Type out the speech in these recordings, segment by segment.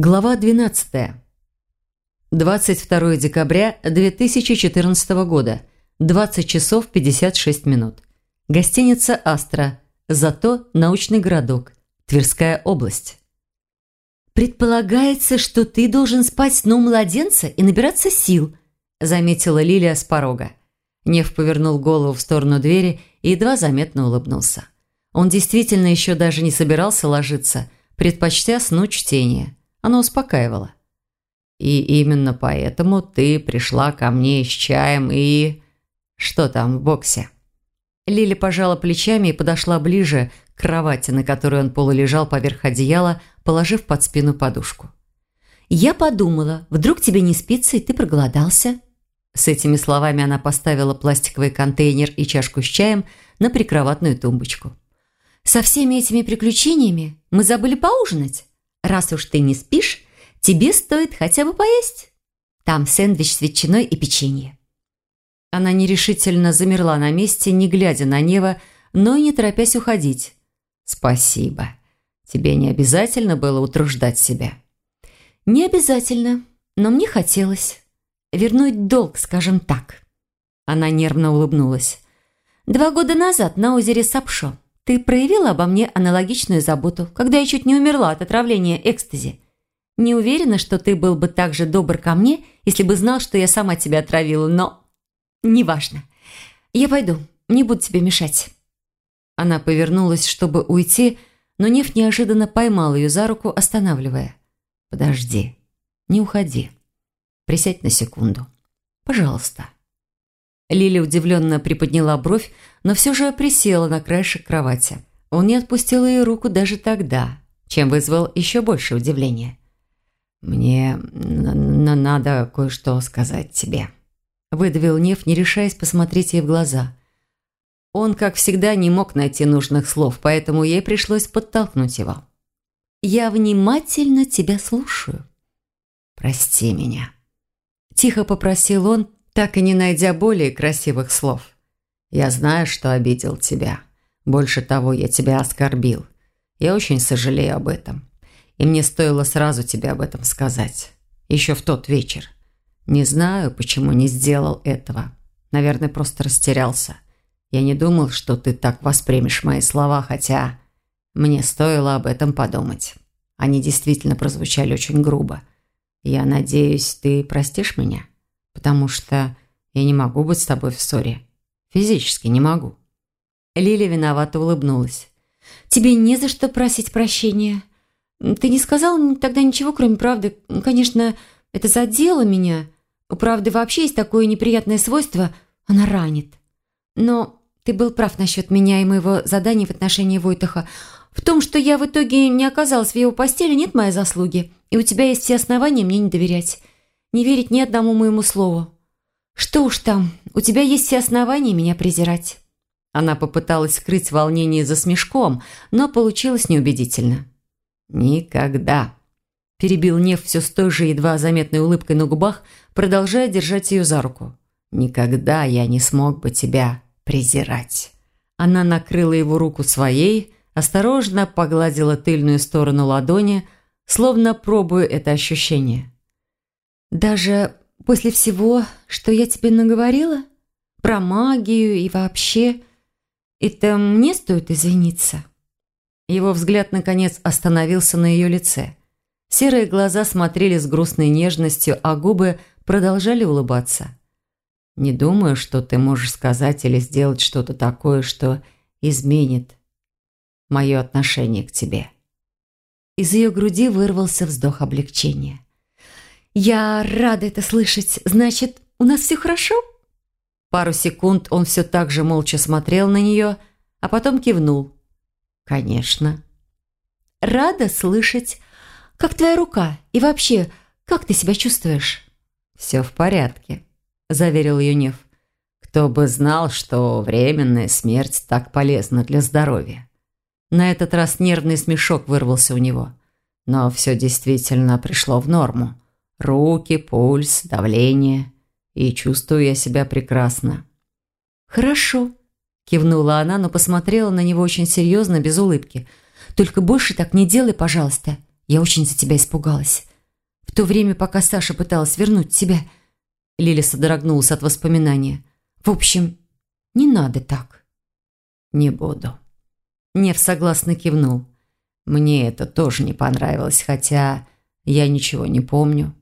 Глава 12. 22 декабря 2014 года. 20 часов 56 минут. Гостиница «Астра». Зато научный городок. Тверская область. «Предполагается, что ты должен спать сном младенца и набираться сил», заметила Лилия с порога. Нев повернул голову в сторону двери и едва заметно улыбнулся. Он действительно еще даже не собирался ложиться, предпочтя сну чтения. Оно успокаивало. «И именно поэтому ты пришла ко мне с чаем и...» «Что там в боксе?» Лили пожала плечами и подошла ближе к кровати, на которой он полулежал поверх одеяла, положив под спину подушку. «Я подумала, вдруг тебе не спится, и ты проголодался?» С этими словами она поставила пластиковый контейнер и чашку с чаем на прикроватную тумбочку. «Со всеми этими приключениями мы забыли поужинать?» Раз уж ты не спишь, тебе стоит хотя бы поесть. Там сэндвич с ветчиной и печенье». Она нерешительно замерла на месте, не глядя на Нева, но и не торопясь уходить. «Спасибо. Тебе не обязательно было утруждать себя?» «Не обязательно, но мне хотелось. Вернуть долг, скажем так». Она нервно улыбнулась. «Два года назад на озере Сапшо ты проявила обо мне аналогичную заботу, когда я чуть не умерла от отравления экстази. Не уверена, что ты был бы так же добр ко мне, если бы знал, что я сама тебя отравила, но... Неважно. Я пойду, не буду тебе мешать». Она повернулась, чтобы уйти, но Нев неожиданно поймал ее за руку, останавливая. «Подожди, не уходи. Присядь на секунду. Пожалуйста». Лили удивленно приподняла бровь, но все же присела на краешек кровати. Он не отпустил ее руку даже тогда, чем вызвал еще больше удивления. «Мне надо кое-что сказать тебе», – выдавил Нев, не решаясь посмотреть ей в глаза. Он, как всегда, не мог найти нужных слов, поэтому ей пришлось подтолкнуть его. «Я внимательно тебя слушаю». «Прости меня», – тихо попросил он, так и не найдя более красивых слов. «Я знаю, что обидел тебя. Больше того, я тебя оскорбил. Я очень сожалею об этом. И мне стоило сразу тебе об этом сказать. Еще в тот вечер. Не знаю, почему не сделал этого. Наверное, просто растерялся. Я не думал, что ты так воспримешь мои слова, хотя мне стоило об этом подумать. Они действительно прозвучали очень грубо. Я надеюсь, ты простишь меня?» Потому что я не могу быть с тобой в ссоре. Физически не могу». Лиля виновато улыбнулась. «Тебе не за что просить прощения. Ты не сказал тогда ничего, кроме правды. Конечно, это задело меня. У правды вообще есть такое неприятное свойство – она ранит. Но ты был прав насчет меня и моего задания в отношении Войтаха. В том, что я в итоге не оказалась в его постели, нет моей заслуги. И у тебя есть все основания мне не доверять не верить ни одному моему слову. Что уж там, у тебя есть все основания меня презирать». Она попыталась скрыть волнение за смешком, но получилось неубедительно. «Никогда», – перебил Нев все с той же едва заметной улыбкой на губах, продолжая держать ее за руку. «Никогда я не смог бы тебя презирать». Она накрыла его руку своей, осторожно погладила тыльную сторону ладони, словно пробуя это ощущение. Даже после всего, что я тебе наговорила? Про магию и вообще? Это мне стоит извиниться?» Его взгляд, наконец, остановился на ее лице. Серые глаза смотрели с грустной нежностью, а губы продолжали улыбаться. «Не думаю, что ты можешь сказать или сделать что-то такое, что изменит мое отношение к тебе». Из ее груди вырвался вздох облегчения. «Я рада это слышать. Значит, у нас все хорошо?» Пару секунд он все так же молча смотрел на нее, а потом кивнул. «Конечно». «Рада слышать. Как твоя рука? И вообще, как ты себя чувствуешь?» «Все в порядке», – заверил ее Нев. «Кто бы знал, что временная смерть так полезна для здоровья». На этот раз нервный смешок вырвался у него. Но все действительно пришло в норму. Руки, пульс, давление. И чувствую я себя прекрасно. «Хорошо», – кивнула она, но посмотрела на него очень серьезно, без улыбки. «Только больше так не делай, пожалуйста. Я очень за тебя испугалась. то время, пока Саша пыталась вернуть тебя. Лиля содрогнулась от воспоминания. В общем, не надо так. Не буду. Нев согласно кивнул. Мне это тоже не понравилось, хотя я ничего не помню.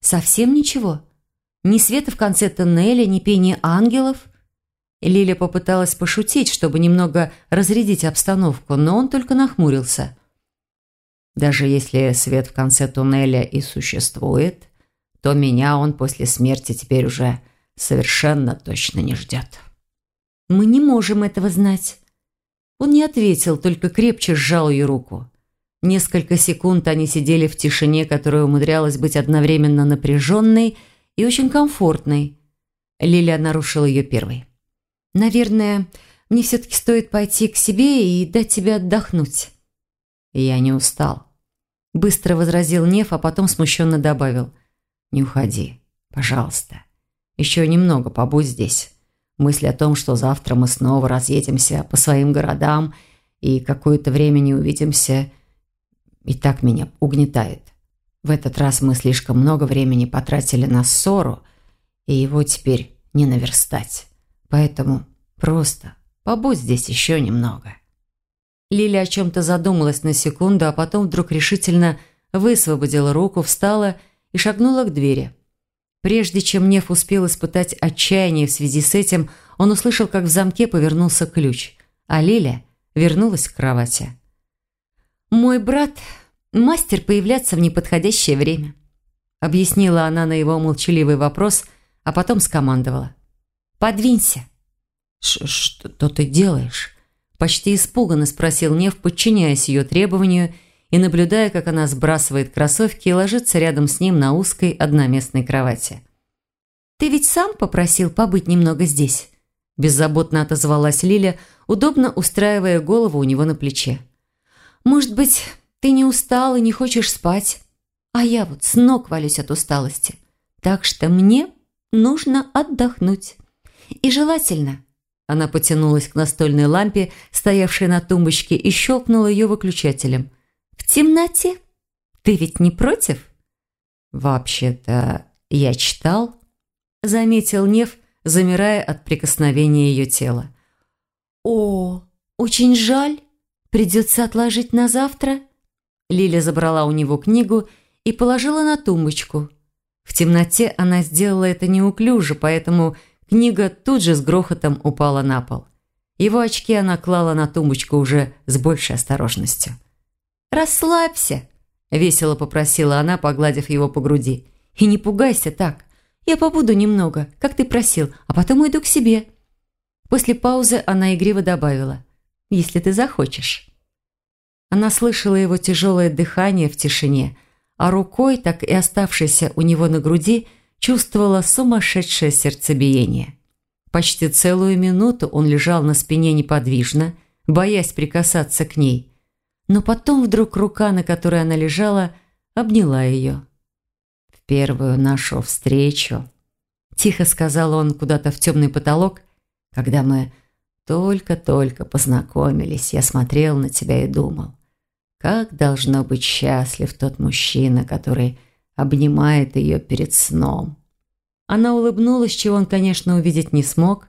Совсем ничего? Ни света в конце тоннеля, ни пения ангелов? Лиля попыталась пошутить, чтобы немного разрядить обстановку, но он только нахмурился. Даже если свет в конце туннеля и существует, то меня он после смерти теперь уже совершенно точно не ждет. Мы не можем этого знать. Он не ответил, только крепче сжал ее руку. Несколько секунд они сидели в тишине, которая умудрялась быть одновременно напряженной и очень комфортной. Лилия нарушила ее первой. «Наверное, мне все-таки стоит пойти к себе и дать тебе отдохнуть». «Я не устал», – быстро возразил Нев, а потом смущенно добавил. «Не уходи, пожалуйста. Еще немного побудь здесь. Мысль о том, что завтра мы снова разъедемся по своим городам и какое-то время не увидимся, и так меня угнетает. В этот раз мы слишком много времени потратили на ссору, и его теперь не наверстать. Поэтому просто побудь здесь еще немного». Лиля о чем-то задумалась на секунду, а потом вдруг решительно высвободила руку, встала и шагнула к двери. Прежде чем Нев успел испытать отчаяние в связи с этим, он услышал, как в замке повернулся ключ, а Лиля вернулась к кровати. «Мой брат – мастер появляться в неподходящее время», – объяснила она на его молчаливый вопрос, а потом скомандовала. «Подвинься». «Что ты делаешь?» Почти испуганно спросил Нев, подчиняясь ее требованию и наблюдая, как она сбрасывает кроссовки и ложится рядом с ним на узкой одноместной кровати. «Ты ведь сам попросил побыть немного здесь?» Беззаботно отозвалась Лиля, удобно устраивая голову у него на плече. «Может быть, ты не устал и не хочешь спать? А я вот с ног валюсь от усталости. Так что мне нужно отдохнуть. И желательно она потянулась к настольной лампе, стоявшей на тумбочке, и щелкнула ее выключателем. «В темноте? Ты ведь не против?» «Вообще-то я читал», – заметил Нев, замирая от прикосновения ее тела. «О, очень жаль. Придется отложить на завтра». Лиля забрала у него книгу и положила на тумбочку. В темноте она сделала это неуклюже, поэтому Книга тут же с грохотом упала на пол. Его очки она клала на тумбочку уже с большей осторожностью. «Расслабься», – весело попросила она, погладив его по груди. «И не пугайся так. Я побуду немного, как ты просил, а потом уйду к себе». После паузы она игриво добавила. «Если ты захочешь». Она слышала его тяжелое дыхание в тишине, а рукой, так и оставшейся у него на груди – чувствовала сумасшедшее сердцебиение. Почти целую минуту он лежал на спине неподвижно, боясь прикасаться к ней. Но потом вдруг рука, на которой она лежала, обняла ее. «В первую нашу встречу», – тихо сказал он куда-то в темный потолок, когда мы только-только познакомились, я смотрел на тебя и думал, как должно быть счастлив тот мужчина, который обнимает ее перед сном. Она улыбнулась, чего он, конечно, увидеть не смог.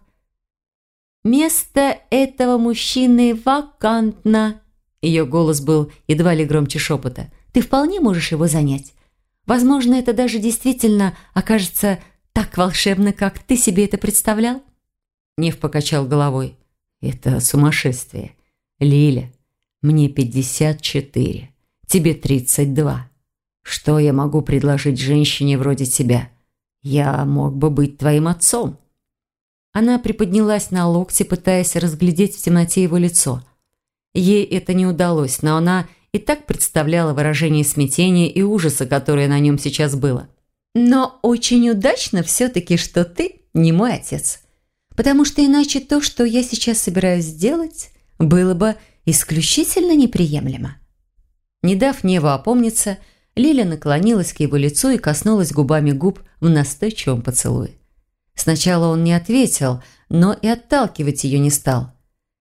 «Место этого мужчины вакантно!» Ее голос был едва ли громче шепота. «Ты вполне можешь его занять. Возможно, это даже действительно окажется так волшебно, как ты себе это представлял?» Нев покачал головой. «Это сумасшествие. Лиля, мне 54, тебе 32. Что я могу предложить женщине вроде тебя? Я мог бы быть твоим отцом». Она приподнялась на локте, пытаясь разглядеть в темноте его лицо. Ей это не удалось, но она и так представляла выражение смятения и ужаса, которое на нем сейчас было. «Но очень удачно все-таки, что ты не мой отец. Потому что иначе то, что я сейчас собираюсь сделать, было бы исключительно неприемлемо». Не дав Неву опомниться, Лиля наклонилась к его лицу и коснулась губами губ в настойчивом поцелуе. Сначала он не ответил, но и отталкивать ее не стал.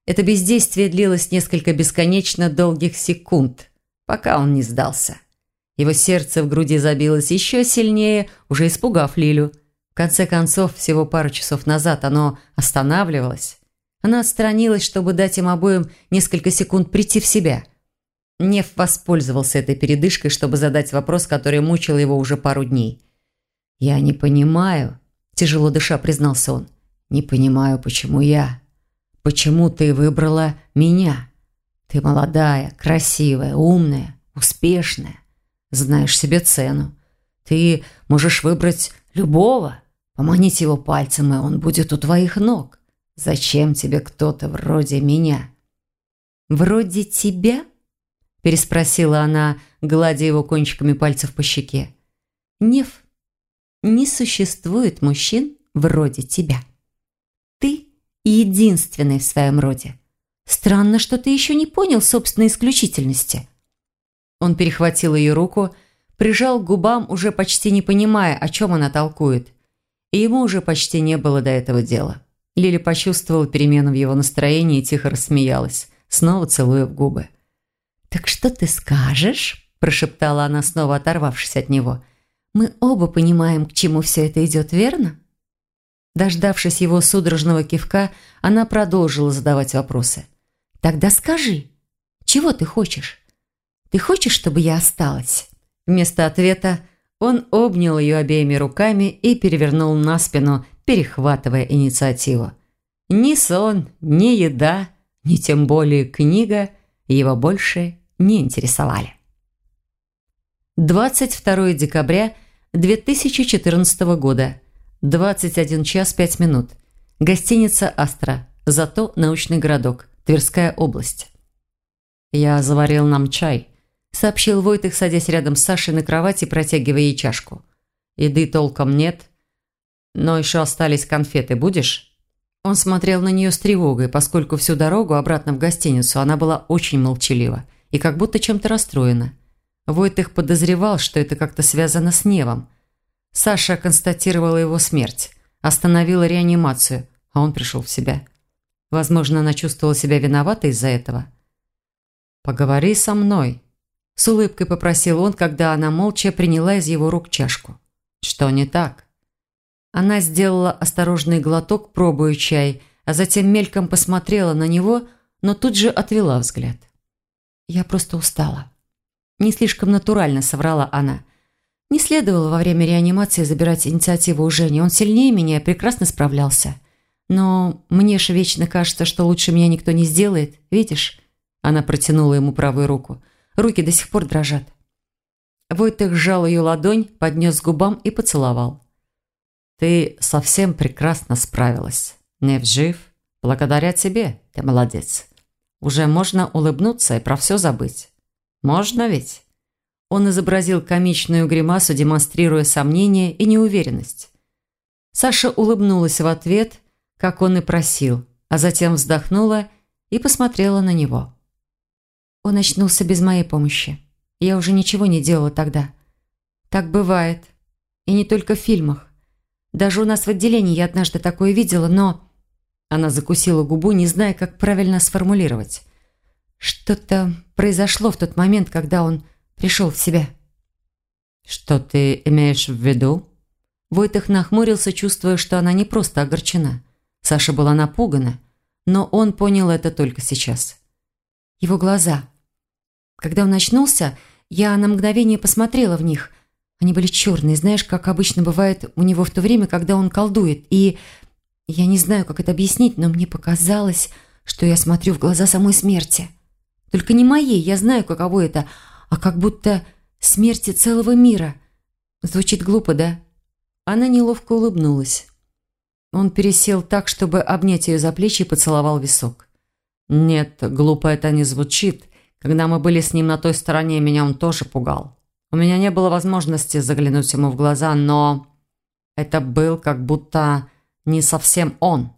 Это бездействие длилось несколько бесконечно долгих секунд, пока он не сдался. Его сердце в груди забилось еще сильнее, уже испугав Лилю. Конце концов, всего пару часов назад оно останавливалось. Она отстранилась, чтобы дать им обоим несколько секунд прийти в себя. Нев воспользовался этой передышкой, чтобы задать вопрос, который мучил его уже пару дней. «Я не понимаю», – тяжело дыша признался он. «Не понимаю, почему я? Почему ты выбрала меня? Ты молодая, красивая, умная, успешная, знаешь себе цену. Ты можешь выбрать любого, поманить его пальцем, и он будет у твоих ног. Зачем тебе кто-то вроде меня?» «Вроде тебя?» – переспросила она, гладя его кончиками пальцев по щеке. «Нев, не существует мужчин вроде тебя. Ты единственный в своем роде. Странно, что ты еще не понял собственной исключительности». Он перехватил ее руку, прижал к губам, уже почти не понимая, о чем она толкует. И ему уже почти не было до этого дела. Лили почувствовала перемену в его настроении и тихо рассмеялась, снова целуя в губы. «Так что ты скажешь?» – прошептала она, снова оторвавшись от него. «Мы оба понимаем, к чему все это идет, верно?» Дождавшись его судорожного кивка, она продолжила задавать вопросы. «Тогда скажи, чего ты хочешь? Ты хочешь, чтобы я осталась?» Вместо ответа он обнял ее обеими руками и перевернул на спину, перехватывая инициативу. Ни сон, ни еда, ни тем более книга его больше не интересовали. 22 декабря 2014 года, 21 час 5 минут. Гостиница «Астра», зато научный городок, Тверская область. «Я заварил нам чай», – сообщил Войтых, садясь рядом с Сашей на кровати, протягивая ей чашку. «Еды толком нет, но еще остались конфеты. Будешь?» Он смотрел на нее с тревогой, поскольку всю дорогу обратно в гостиницу она была очень молчалива и как будто чем-то расстроена. Войтых подозревал, что это как-то связано с Невом. Саша констатировала его смерть, остановила реанимацию, а он пришел в себя. Возможно, она чувствовала себя виноватой из-за этого. «Поговори со мной», – с улыбкой попросил он, когда она молча приняла из его рук чашку. «Что не так?» Она сделала осторожный глоток, пробуя чай, а затем мельком посмотрела на него, но тут же отвела взгляд. «Я просто устала». Не слишком натурально соврала она. Не следовало во время реанимации забирать инициативу у Жени. Он сильнее меня и прекрасно справлялся. Но мне же вечно кажется, что лучше меня никто не сделает. Видишь? Она протянула ему правую руку. Руки до сих пор дрожат. Войтых сжал ее ладонь, поднес к губам и поцеловал. Ты совсем прекрасно справилась. Нев жив. Благодаря тебе. Ты молодец. Уже можно улыбнуться и про все забыть. Можно ведь?» Он изобразил комичную гримасу, демонстрируя сомнение и неуверенность. Саша улыбнулась в ответ, как он и просил, а затем вздохнула и посмотрела на него. Он очнулся без моей помощи. Я уже ничего не делала тогда. Так бывает. И не только в фильмах. Даже у нас в отделении я однажды такое видела, но...» Она закусила губу, не зная, как правильно сформулировать. «Что-то произошло в тот момент, когда он пришел в себя». «Что ты имеешь в виду?» Войтых нахмурился, чувствуя, что она не просто огорчена. Саша была напугана, но он понял это только сейчас. Его глаза. Когда он очнулся, я на мгновение посмотрела в них, они были черные, знаешь, как обычно бывает у него в то время, когда он колдует. И я не знаю, как это объяснить, но мне показалось, что я смотрю в глаза самой смерти. Только не моей, я знаю, каково это, а как будто смерти целого мира. Звучит глупо, да? Она неловко улыбнулась. Он пересел так, чтобы обнять ее за плечи и поцеловал висок. «Нет, глупо это не звучит. Когда мы были с ним на той стороне, меня он тоже пугал. У меня не было возможности заглянуть ему в глаза, но это был как будто не совсем он.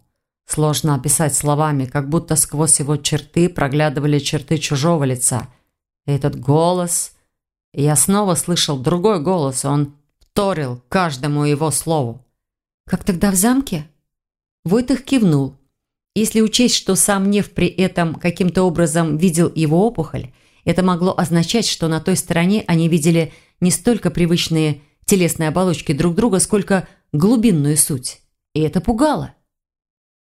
Сложно описать словами, как будто сквозь его черты проглядывали черты чужого лица. И этот голос... я снова слышал другой голос, он вторил каждому его слову. «Как тогда в замке?» Войтых кивнул. Если учесть, что сам Нев при этом каким-то образом видел его опухоль, это могло означать, что на той стороне они видели не столько привычные телесные оболочки друг друга, сколько глубинную суть. И это пугало.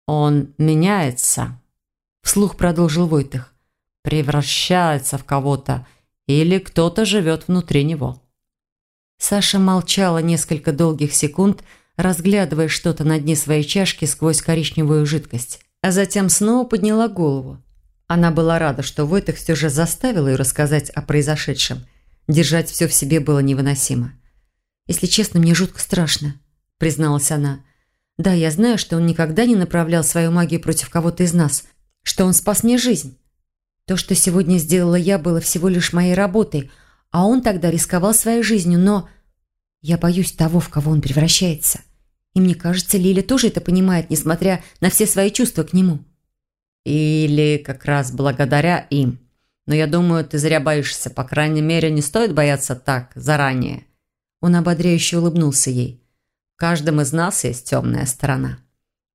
«Он меняется», – вслух продолжил Войтых. «Превращается в кого-то, или кто-то живет внутри него». Саша молчала несколько долгих секунд, разглядывая что-то на дне своей чашки сквозь коричневую жидкость, а затем снова подняла голову. Она была рада, что Войтых все же заставил ее рассказать о произошедшем. Держать все в себе было невыносимо. «Если честно, мне жутко страшно», – призналась она. «Да, я знаю, что он никогда не направлял свою магию против кого-то из нас, что он спас мне жизнь. То, что сегодня сделала я, было всего лишь моей работой – а он тогда рисковал своей жизнью, но... Я боюсь того, в кого он превращается. И мне кажется, Лиля тоже это понимает, несмотря на все свои чувства к нему. Или как раз благодаря им. Но я думаю, ты зря боишься. По крайней мере, не стоит бояться так, заранее. Он ободряюще улыбнулся ей. В каждом из нас есть темная сторона.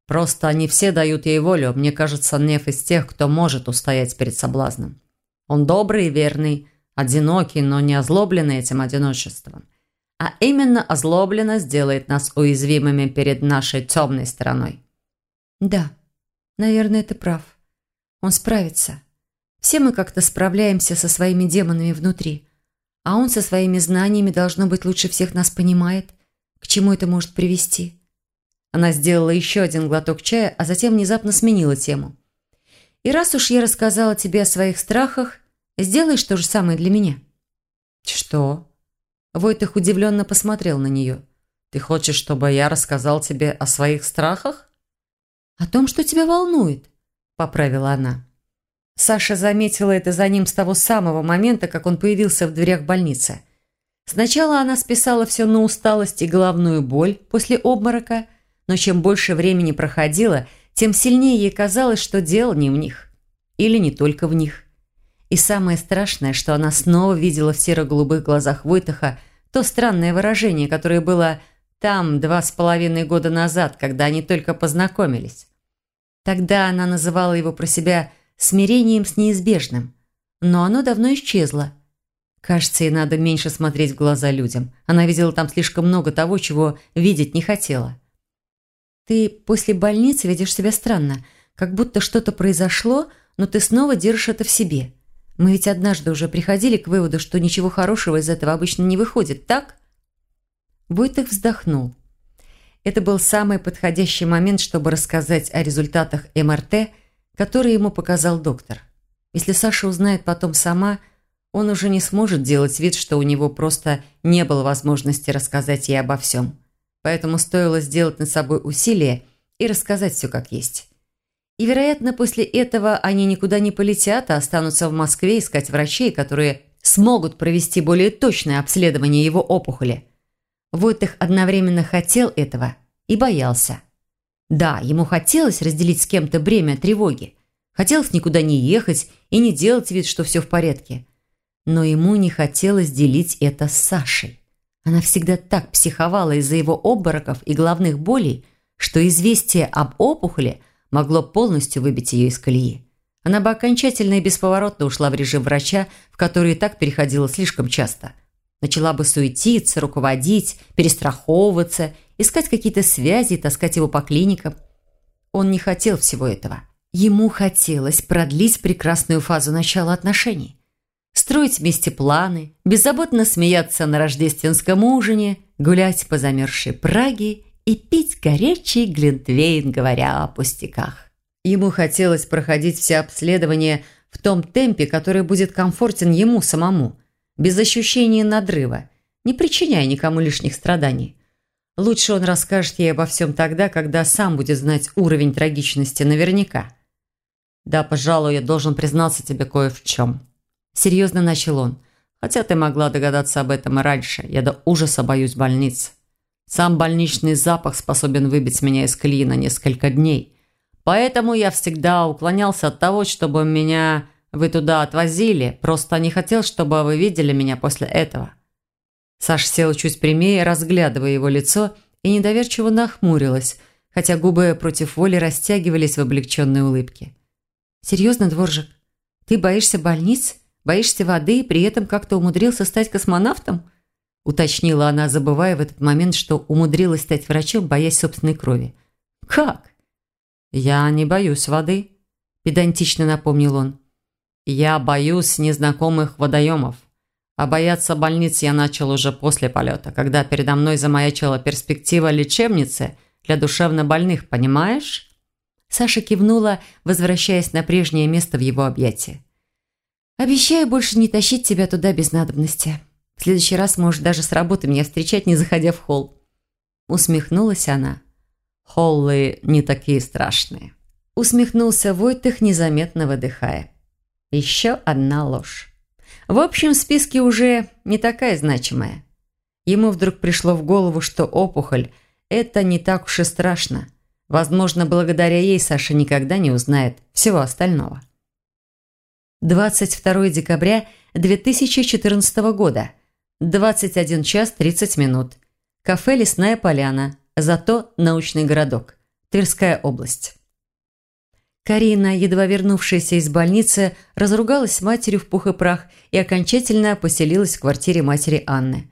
Просто они все дают ей волю. Мне кажется, Неф из тех, кто может устоять перед соблазном. Он добрый и верный, одинокий, но не озлобленный этим одиночеством. А именно озлобленность делает нас уязвимыми перед нашей темной стороной. Да, наверное, ты прав. Он справится. Все мы как-то справляемся со своими демонами внутри. А он со своими знаниями, должно быть, лучше всех нас понимает, к чему это может привести. Она сделала еще один глоток чая, а затем внезапно сменила тему. И раз уж я рассказала тебе о своих страхах, Сделаешь то же самое для меня?» «Что?» Войтых удивленно посмотрел на нее. «Ты хочешь, чтобы я рассказал тебе о своих страхах?» «О том, что тебя волнует», – поправила она. Саша заметила это за ним с того самого момента, как он появился в дверях больницы. Сначала она списала все на усталость и головную боль после обморока, но чем больше времени проходило, тем сильнее ей казалось, что дело не в них. Или не только в них. И самое страшное, что она снова видела в серо-голубых глазах Войтаха то странное выражение, которое было там два с половиной года назад, когда они только познакомились. Тогда она называла его про себя смирением с неизбежным. Но оно давно исчезло. Кажется, ей надо меньше смотреть в глаза людям. Она видела там слишком много того, чего видеть не хотела. «Ты после больницы ведешь себя странно, как будто что-то произошло, но ты снова держишь это в себе. Мы ведь однажды уже приходили к выводу, что ничего хорошего из этого обычно не выходит, так?» Войтых вздохнул. Это был самый подходящий момент, чтобы рассказать о результатах МРТ, которые ему показал доктор. Если Саша узнает потом сама, он уже не сможет делать вид, что у него просто не было возможности рассказать ей обо всем. Поэтому стоило сделать над собой усилие и рассказать все как есть. И, вероятно, после этого они никуда не полетят, а останутся в Москве искать врачей, которые смогут провести более точное обследование его опухоли. Войтых одновременно хотел этого и боялся. Да, ему хотелось разделить с кем-то бремя тревоги. Хотелось никуда не ехать и не делать вид, что все в порядке. Но ему не хотелось делить это с Сашей. Она всегда так психовала из-за его обмороков и головных болей, что известие об опухоли – могло полностью выбить ее из колеи. Она бы окончательно и бесповоротно ушла в режим врача, в который и так переходила слишком часто. Начала бы суетиться, руководить, перестраховываться, искать какие-то связи и таскать его по клиникам. Он не хотел всего этого. Ему хотелось продлить прекрасную фазу начала отношений. Строить вместе планы, беззаботно смеяться на рождественском ужине, гулять по замерзшей Праге и пить горячий глинтвейн, говоря о пустяках. Ему хотелось проходить все обследования в том темпе, который будет комфортен ему самому, без ощущения надрыва, не причиняя никому лишних страданий. Лучше он расскажет ей обо всем тогда, когда сам будет знать уровень трагичности наверняка. «Да, пожалуй, я должен признаться тебе кое в чем». Серьезно начал он. «Хотя ты могла догадаться об этом и раньше. Я до ужаса боюсь больниц. Сам больничный запах способен выбить меня из колеи на несколько дней. Поэтому я всегда уклонялся от того, чтобы меня вы туда отвозили. Просто не хотел, чтобы вы видели меня после этого». Саш сел чуть прямее, разглядывая его лицо, и недоверчиво нахмурилась, хотя губы против воли растягивались в облегченной улыбке. «Серьезно, Дворжик? Ты боишься больниц? Боишься воды и при этом как-то умудрился стать космонавтом?» Уточнила она, забывая в этот момент, что умудрилась стать врачом, боясь собственной крови. «Как?» «Я не боюсь воды», – педантично напомнил он. «Я боюсь незнакомых водоемов. А бояться больниц я начал уже после полета, когда передо мной замаячила перспектива лечебницы для душевнобольных, понимаешь?» Саша кивнула, возвращаясь на прежнее место в его объятии. «Обещаю больше не тащить тебя туда без надобности. В следующий раз можешь даже с работы меня встречать, не заходя в холл». Усмехнулась она. «Холлы не такие страшные». Усмехнулся Войтых, незаметно выдыхая. Еще одна ложь. В общем, в списке уже не такая значимая. Ему вдруг пришло в голову, что опухоль – это не так уж и страшно. Возможно, благодаря ей Саша никогда не узнает всего остального. 22 декабря 2014 года. 21 час 30 минут. Кафе «Лесная поляна». Зато научный городок. Тверская область. Карина, едва вернувшаяся из больницы, разругалась с матерью в пух и прах и окончательно поселилась в квартире матери Анны.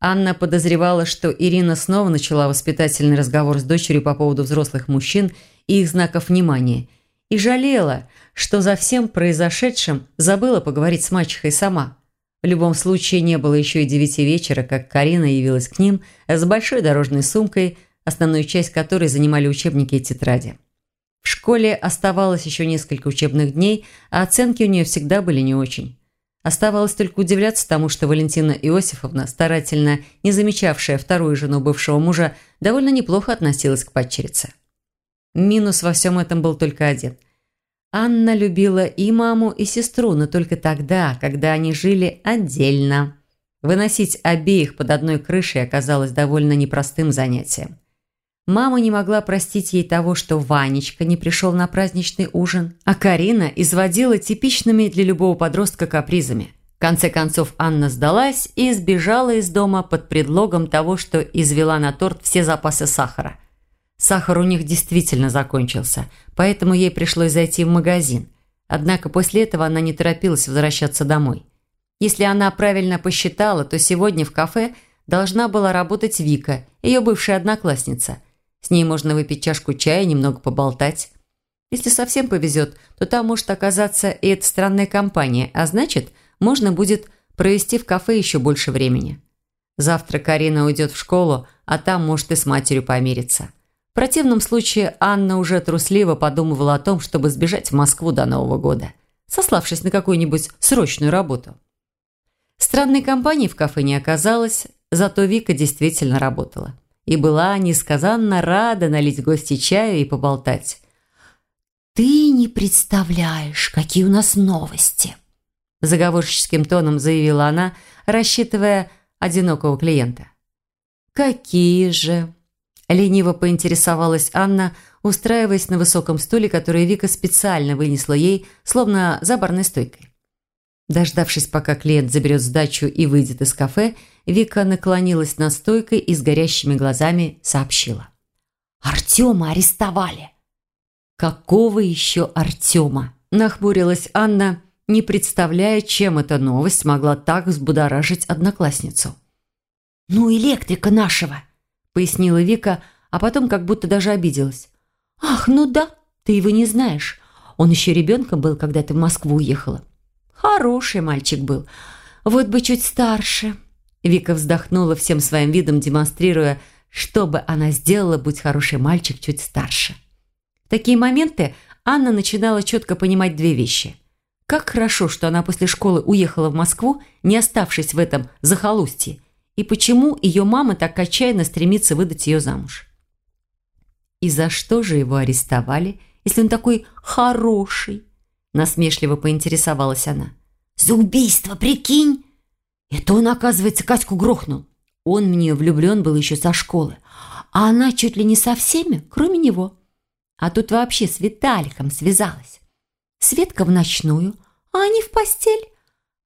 Анна подозревала, что Ирина снова начала воспитательный разговор с дочерью по поводу взрослых мужчин и их знаков внимания, и жалела, что за всем произошедшим забыла поговорить с мачехой сама. В любом случае не было еще и девяти вечера, как Карина явилась к ним с большой дорожной сумкой, основную часть которой занимали учебники и тетради. В школе оставалось еще несколько учебных дней, а оценки у нее всегда были не очень. Оставалось только удивляться тому, что Валентина Иосифовна, старательно не замечавшая вторую жену бывшего мужа, довольно неплохо относилась к падчерице. Минус во всем этом был только один. Анна любила и маму, и сестру, но только тогда, когда они жили отдельно. Выносить обеих под одной крышей оказалось довольно непростым занятием. Мама не могла простить ей того, что Ванечка не пришел на праздничный ужин, а Карина изводила типичными для любого подростка капризами. В конце концов Анна сдалась и сбежала из дома под предлогом того, что извела на торт все запасы сахара. Сахар у них действительно закончился, поэтому ей пришлось зайти в магазин. Однако после этого она не торопилась возвращаться домой. Если она правильно посчитала, то сегодня в кафе должна была работать Вика, ее бывшая одноклассница. С ней можно выпить чашку чая и немного поболтать. Если совсем повезет, то там может оказаться и эта странная компания, а значит, можно будет провести в кафе еще больше времени. Завтра Карина уйдет в школу, а там может и с матерью помириться. В противном случае Анна уже трусливо подумывала о том, чтобы сбежать в Москву до Нового года, сославшись на какую-нибудь срочную работу. Странной компании в кафе не оказалось, зато Вика действительно работала. И была несказанно рада налить гости чаю и поболтать. «Ты не представляешь, какие у нас новости!» Заговорческим тоном заявила она, рассчитывая одинокого клиента. «Какие же?» Лениво поинтересовалась Анна, устраиваясь на высоком стуле, который Вика специально вынесла ей, словно за барной стойкой. Дождавшись, пока клиент заберет сдачу и выйдет из кафе, Вика наклонилась над стойкой и с горящими глазами сообщила. «Артема арестовали!» «Какого еще Артема?» – нахмурилась Анна, не представляя, чем эта новость могла так взбудоражить одноклассницу. «Ну, электрика нашего!» Пояснила Вика, а потом как будто даже обиделась. «Ах, ну да, ты его не знаешь. Он еще ребенком был, когда ты в Москву уехала. Хороший мальчик был. Вот бы чуть старше». Вика вздохнула всем своим видом, демонстрируя, что бы она сделала, будь хороший мальчик чуть старше. В такие моменты Анна начинала четко понимать две вещи. Как хорошо, что она после школы уехала в Москву, не оставшись в этом захолустье, и почему ее мама так отчаянно стремится выдать ее замуж. И за что же его арестовали, если он такой хороший? Насмешливо поинтересовалась она. «За убийство, прикинь!» Это он, оказывается, Катьку грохнул. Он в нее влюблен был еще со школы. А она чуть ли не со всеми, кроме него. А тут вообще с Виталиком связалась. Светка в ночную, а они в постель.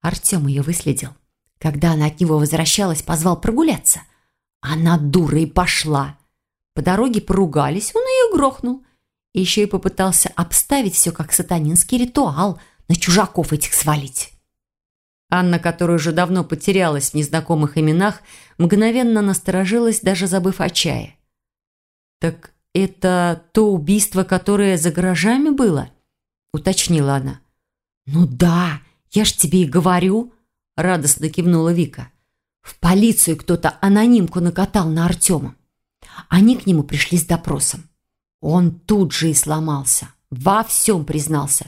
Артем ее выследил. Когда она от него возвращалась, позвал прогуляться. Она дура и пошла. По дороге поругались, он ее грохнул. И еще и попытался обставить все как сатанинский ритуал, на чужаков этих свалить. Анна, которая уже давно потерялась в незнакомых именах, мгновенно насторожилась, даже забыв о чае. «Так это то убийство, которое за гаражами было?» – уточнила она. «Ну да, я ж тебе и говорю», – радостно кивнула Вика. «В полицию кто-то анонимку накатал на Артема. Они к нему пришли с допросом. Он тут же и сломался, во всем признался.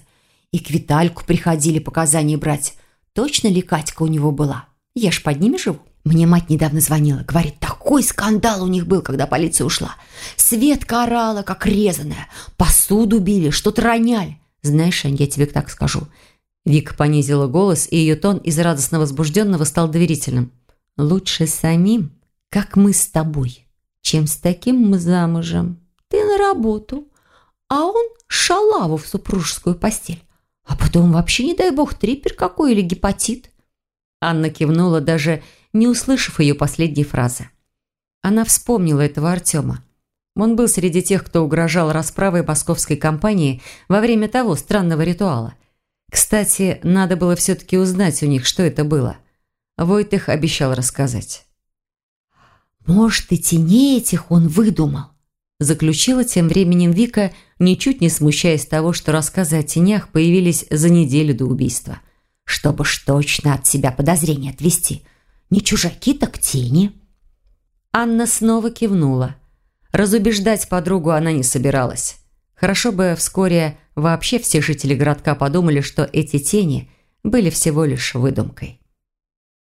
И к Витальку приходили показания брать. Точно ли Катька у него была? Я ж под ними живу. Мне мать недавно звонила. Говорит, такой скандал у них был, когда полиция ушла. Светка орала, как резаная. Посуду били, что-то роняли. Знаешь, Ань, я тебе так скажу. Вика понизила голос, и ее тон из радостно возбужденного стал доверительным. «Лучше самим, как мы с тобой, чем с таким замужем. Ты на работу, а он шалаву в супружескую постель. А потом вообще, не дай бог, трипер какой или гепатит». Анна кивнула, даже не услышав ее последней фразы. Она вспомнила этого Артема. Он был среди тех, кто угрожал расправой московской компании во время того странного ритуала. Кстати, надо было все-таки узнать у них, что это было. Войтых обещал рассказать. «Может, и теней этих он выдумал?» Заключила тем временем Вика, ничуть не смущаясь того, что рассказы о тенях появились за неделю до убийства. «Чтобы ж точно от себя подозрения отвести. Не чужаки, так тени». Анна снова кивнула. Разубеждать подругу она не собиралась. Хорошо бы вскоре вообще все жители городка подумали, что эти тени были всего лишь выдумкой.